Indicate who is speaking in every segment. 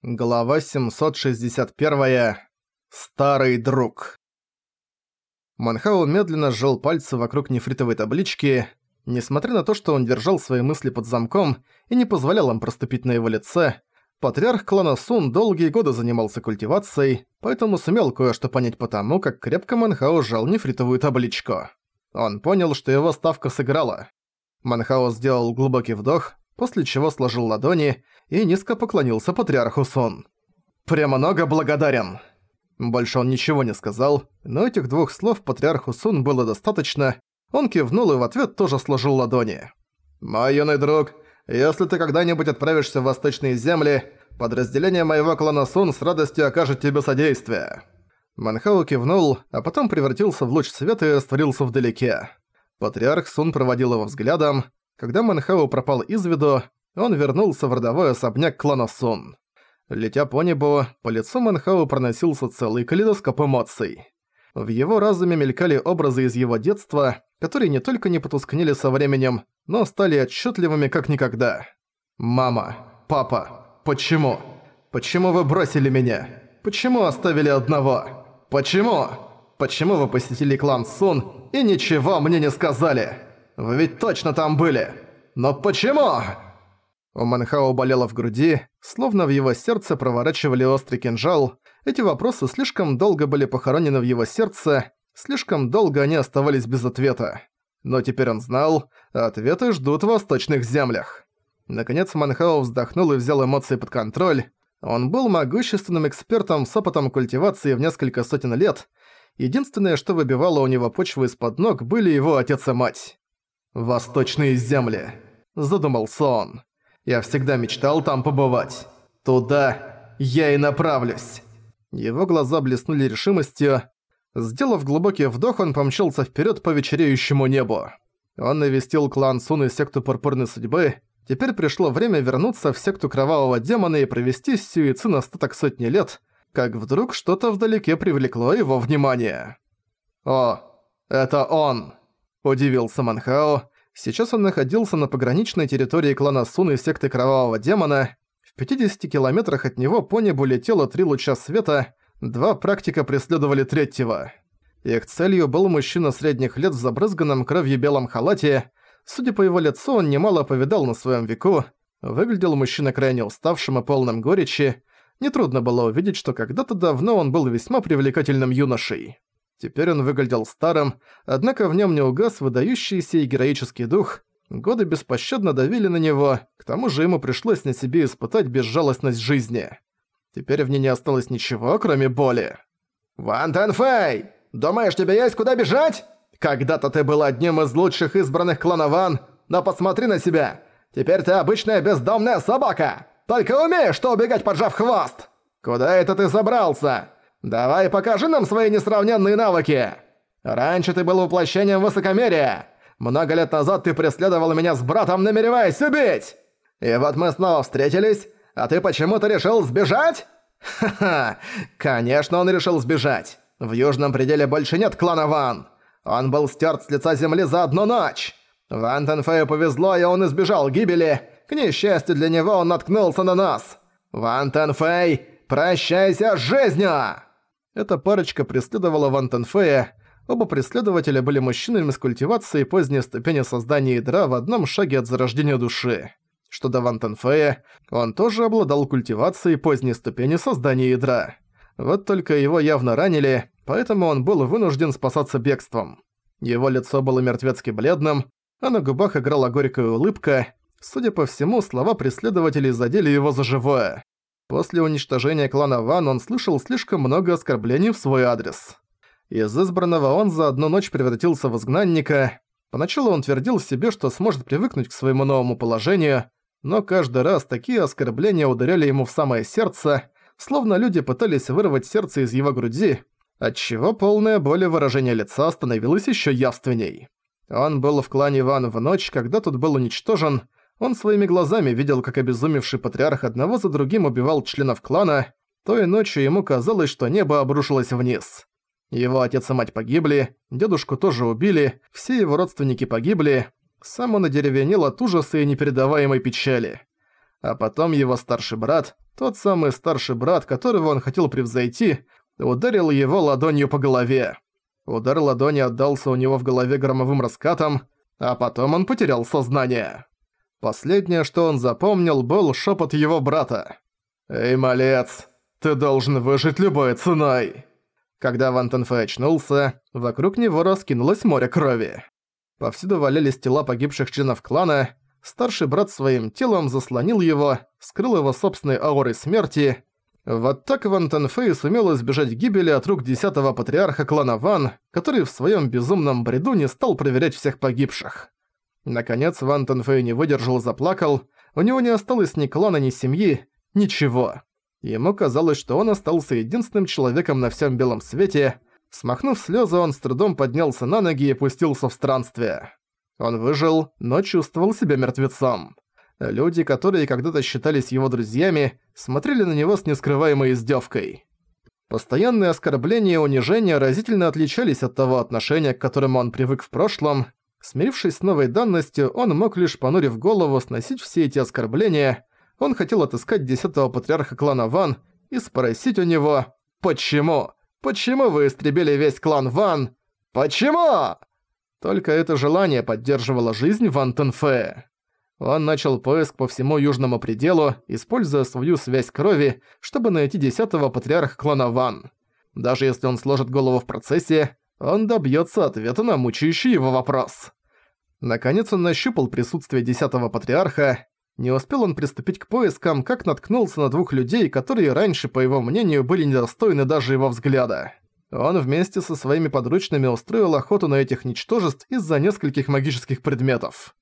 Speaker 1: Глава 761. Старый друг. Манхау медленно сжал пальцы вокруг нефритовой таблички. Несмотря на то, что он держал свои мысли под замком и не позволял им проступить на его лице, патриарх клана Сун долгие годы занимался культивацией, поэтому сумел кое-что понять по тому, как крепко Манхау сжал нефритовую табличку. Он понял, что его ставка сыграла. Манхао сделал глубокий вдох, после чего сложил ладони и низко поклонился патриарху Сон. «Прямо много благодарен!» Больше он ничего не сказал, но этих двух слов патриарху Сун было достаточно. Он кивнул и в ответ тоже сложил ладони. «Мой юный друг, если ты когда-нибудь отправишься в Восточные земли, подразделение моего клана Сун с радостью окажет тебе содействие». Манхау кивнул, а потом превратился в луч света и растворился вдалеке. Патриарх Сун проводил его взглядом, когда Манхау пропал из виду, он вернулся в родовой особняк клана Сун. Летя по небу, по лицу Манхау проносился целый калейдоскоп эмоций. В его разуме мелькали образы из его детства, которые не только не потускнели со временем, но стали отчетливыми как никогда. «Мама, папа, почему? Почему вы бросили меня? Почему оставили одного? Почему? Почему вы посетили клан Сун и ничего мне не сказали?» Вы ведь точно там были! Но почему?» У Манхао болело в груди, словно в его сердце проворачивали острый кинжал. Эти вопросы слишком долго были похоронены в его сердце, слишком долго они оставались без ответа. Но теперь он знал, ответы ждут в восточных землях. Наконец Манхао вздохнул и взял эмоции под контроль. Он был могущественным экспертом с опытом культивации в несколько сотен лет. Единственное, что выбивало у него почву из-под ног, были его отец и мать. «Восточные земли», – задумался он. «Я всегда мечтал там побывать. Туда я и направлюсь». Его глаза блеснули решимостью. Сделав глубокий вдох, он помчался вперед по вечереющему небу. Он навестил клан Сун и секту Пурпурной Судьбы. Теперь пришло время вернуться в секту Кровавого Демона и провести Сюицин остаток сотни лет, как вдруг что-то вдалеке привлекло его внимание. «О, это он!» Удивился Манхао. Сейчас он находился на пограничной территории клана Сун и секты Кровавого Демона. В 50 километрах от него по небу летело три луча света, два практика преследовали третьего. Их целью был мужчина средних лет в забрызганном кровью белом халате. Судя по его лицу, он немало повидал на своем веку. Выглядел мужчина крайне уставшим и полным горечи. Нетрудно было увидеть, что когда-то давно он был весьма привлекательным юношей. Теперь он выглядел старым, однако в нем не угас выдающийся и героический дух. Годы беспощадно давили на него, к тому же ему пришлось на себе испытать безжалостность жизни. Теперь в ней не осталось ничего, кроме боли. «Ван Тэнфэй! Думаешь, тебе есть куда бежать? Когда-то ты был одним из лучших избранных клана Ван, но посмотри на себя! Теперь ты обычная бездомная собака! Только умеешь что убегать, поджав хвост! Куда это ты забрался? Давай покажи нам свои несравненные навыки! Раньше ты был воплощением высокомерия. Много лет назад ты преследовал меня с братом, намереваясь убить! И вот мы снова встретились, а ты почему-то решил сбежать? Ха-ха, конечно он решил сбежать. В Южном пределе больше нет клана Ван. Он был стерт с лица земли за одну ночь. Ван Тенфею повезло, и он избежал гибели. К несчастью для него он наткнулся на нас. Ван Тенфей, прощайся с жизнью! Эта парочка преследовала Ван Тенфея. Оба преследователя были мужчинами с культивацией поздней ступени создания ядра в одном шаге от зарождения души. Что до Ван Тенфея, он тоже обладал культивацией поздней ступени создания ядра. Вот только его явно ранили, поэтому он был вынужден спасаться бегством. Его лицо было мертвецки бледным, а на губах играла горькая улыбка. Судя по всему, слова преследователей задели его за живое. После уничтожения клана Ван он слышал слишком много оскорблений в свой адрес. Из избранного он за одну ночь превратился в изгнанника. Поначалу он твердил себе, что сможет привыкнуть к своему новому положению, но каждый раз такие оскорбления ударяли ему в самое сердце, словно люди пытались вырвать сердце из его груди, отчего полное боли выражение лица становилось еще явственней. Он был в клане Ван в ночь, когда тот был уничтожен, он своими глазами видел, как обезумевший патриарх одного за другим убивал членов клана. Той ночью ему казалось, что небо обрушилось вниз. Его отец и мать погибли, дедушку тоже убили, все его родственники погибли. Сам он одеревенел от ужаса и непередаваемой печали. А потом его старший брат, тот самый старший брат, которого он хотел превзойти, ударил его ладонью по голове. Удар ладони отдался у него в голове громовым раскатом, а потом он потерял сознание. Последнее, что он запомнил, был шепот его брата. «Эй, малец, ты должен выжить любой ценой!» Когда Ван Тенфэй очнулся, вокруг него раскинулось море крови. Повсюду валялись тела погибших членов клана, старший брат своим телом заслонил его, скрыл его собственной аурой смерти, вот так Ван Тенфэй сумел избежать гибели от рук десятого патриарха клана Ван, который в своем безумном бреду не стал проверять всех погибших. Наконец Ван Тенфэй не выдержал заплакал, у него не осталось ни клана, ни семьи, ничего. Ему казалось, что он остался единственным человеком на всем белом свете. Смахнув слезы, он с трудом поднялся на ноги и пустился в странствие. Он выжил, но чувствовал себя мертвецом. Люди, которые когда-то считались его друзьями, смотрели на него с нескрываемой издевкой. Постоянные оскорбления и унижения разительно отличались от того отношения, к которому он привык в прошлом. Смирившись с новой данностью, он мог лишь понурив голову сносить все эти оскорбления. Он хотел отыскать десятого патриарха клана Ван и спросить у него «Почему? Почему вы истребили весь клан Ван? Почему?» Только это желание поддерживало жизнь Ван Тенфе. Он начал поиск по всему южному пределу, используя свою связь крови, чтобы найти десятого патриарха клана Ван. Даже если он сложит голову в процессе, он добьется ответа на мучающий его вопрос. Наконец он нащупал присутствие десятого патриарха. Не успел он приступить к поискам, как наткнулся на двух людей, которые раньше, по его мнению, были недостойны даже его взгляда. Он вместе со своими подручными устроил охоту на этих ничтожеств из-за нескольких магических предметов.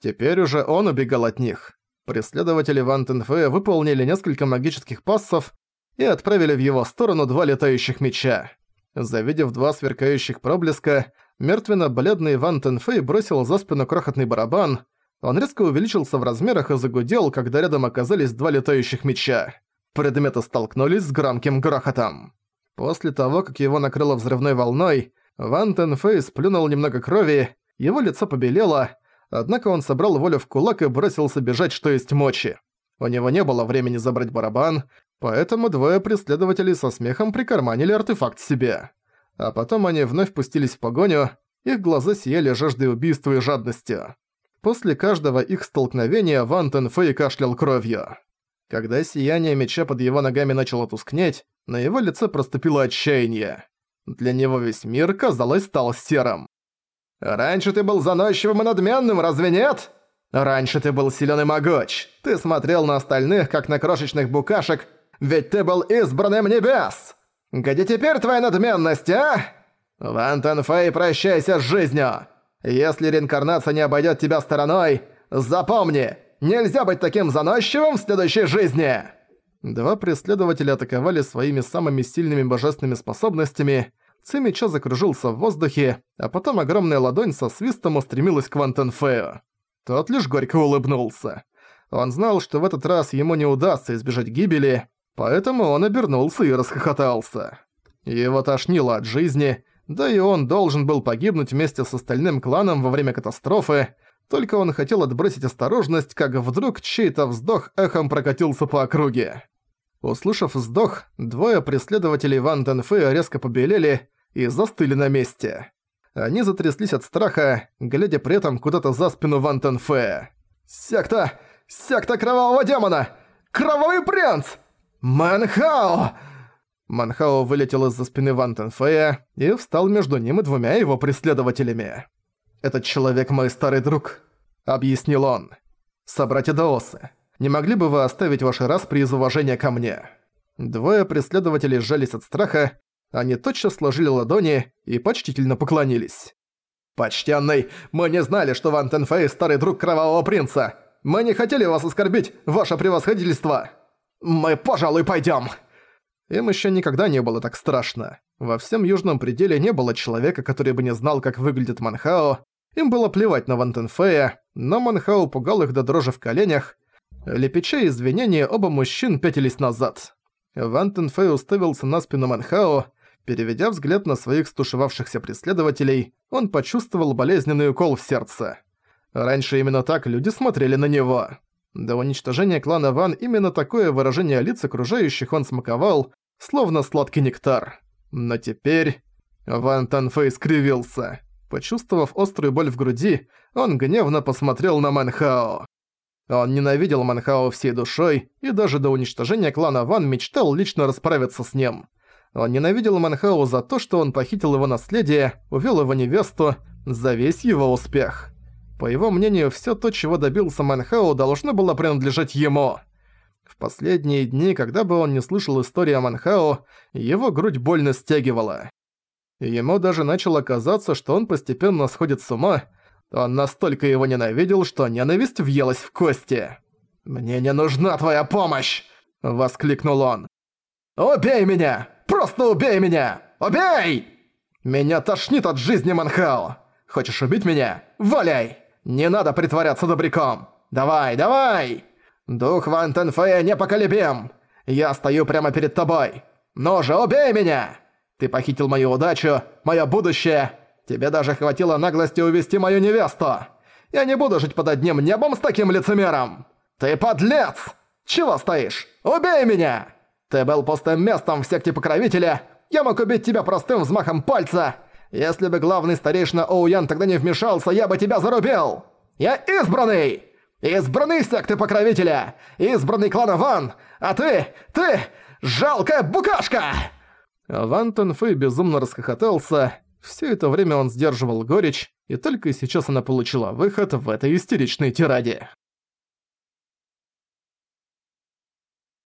Speaker 1: Теперь уже он убегал от них. Преследователи Ван Тенфея выполнили несколько магических пассов и отправили в его сторону два летающих меча. Завидев два сверкающих проблеска, мертвенно-бледный Ван Тенфей бросил за спину крохотный барабан. Он резко увеличился в размерах и загудел, когда рядом оказались два летающих меча. Предметы столкнулись с громким грохотом. После того, как его накрыло взрывной волной, Ван Тенфей сплюнул немного крови, его лицо побелело, Однако он собрал волю в кулак и бросился бежать, что есть мочи. У него не было времени забрать барабан, поэтому двое преследователей со смехом прикарманили артефакт себе. А потом они вновь пустились в погоню, их глаза сияли жаждой убийства и жадностью. После каждого их столкновения Ван Тенфэй кашлял кровью. Когда сияние меча под его ногами начало тускнеть, на его лице проступило отчаяние. Для него весь мир, казалось, стал серым. Раньше ты был заносчивым и надменным, разве нет? Раньше ты был силен и могуч. Ты смотрел на остальных, как на крошечных букашек, ведь ты был избранным небес. Где теперь твоя надменность, а? Ван Фэй, прощайся с жизнью. Если реинкарнация не обойдет тебя стороной, запомни, нельзя быть таким заносчивым в следующей жизни. Два преследователя атаковали своими самыми сильными божественными способностями – Ци меча закружился в воздухе, а потом огромная ладонь со свистом устремилась к Вантенфею. Тот лишь горько улыбнулся. Он знал, что в этот раз ему не удастся избежать гибели, поэтому он обернулся и расхохотался. Его тошнило от жизни, да и он должен был погибнуть вместе с остальным кланом во время катастрофы, только он хотел отбросить осторожность, как вдруг чей-то вздох эхом прокатился по округе. Услышав вздох, двое преследователей Ван Тенфея резко побелели и застыли на месте. Они затряслись от страха, глядя при этом куда-то за спину Ван Тенфея. «Секта! Секта Кровавого Демона! Кровавый принц! Манхао!» Манхао вылетел из-за спины Ван Тенфея и встал между ним и двумя его преследователями. «Этот человек мой старый друг», — объяснил он. «Собратья Даосы, не могли бы вы оставить ваши распри из уважения ко мне?» Двое преследователей сжались от страха они тотчас сложили ладони и почтительно поклонились. «Почтенный, мы не знали, что Ван Тенфэй – старый друг Кровавого Принца. Мы не хотели вас оскорбить, ваше превосходительство. Мы, пожалуй, пойдём!» Им ещё никогда не было так страшно. Во всем Южном Пределе не было человека, который бы не знал, как выглядит Манхао. Им было плевать на Ван Тенфэя, но Манхао пугал их до дрожи в коленях. Лепеча извинения, оба мужчин пятились назад. Ван Тенфэй уставился на спину Манхао, Переведя взгляд на своих стушевавшихся преследователей, он почувствовал болезненный укол в сердце. Раньше именно так люди смотрели на него. До уничтожения клана Ван именно такое выражение лиц окружающих он смаковал, словно сладкий нектар. Но теперь... Ван Танфэй скривился. Почувствовав острую боль в груди, он гневно посмотрел на Манхао. Он ненавидел Манхао всей душой и даже до уничтожения клана Ван мечтал лично расправиться с ним. Он ненавидел Манхао за то, что он похитил его наследие, увел его невесту, за весь его успех. По его мнению, все то, чего добился Манхао, должно было принадлежать ему. В последние дни, когда бы он не слышал истории о Манхао, его грудь больно стягивала. Ему даже начало казаться, что он постепенно сходит с ума, он настолько его ненавидел, что ненависть въелась в кости. «Мне не нужна твоя помощь!» – воскликнул он. «Убей меня! Просто убей меня! Убей! Меня тошнит от жизни Манхао! Хочешь убить меня? Валяй! Не надо притворяться добряком! Давай, давай! Дух Ван Тенфея непоколебим! Я стою прямо перед тобой! Ну же, убей меня! Ты похитил мою удачу, мое будущее, Тебе даже хватило наглости увести мою невесту! Я не буду жить под одним небом с таким лицемером! Ты подлец! Чего стоишь? Убей меня! Ты был пустым местом в секте покровителя! Я мог убить тебя простым взмахом пальца! Если бы главный старейшина Оуян тогда не вмешался, я бы тебя зарубил! Я избранный! Избранный секты покровителя! Избранный клана Ван! А ты, ты, жалкая букашка!» Ван Тенфэй безумно расхохотался, все это время он сдерживал горечь, и только сейчас она получила выход в этой истеричной тираде.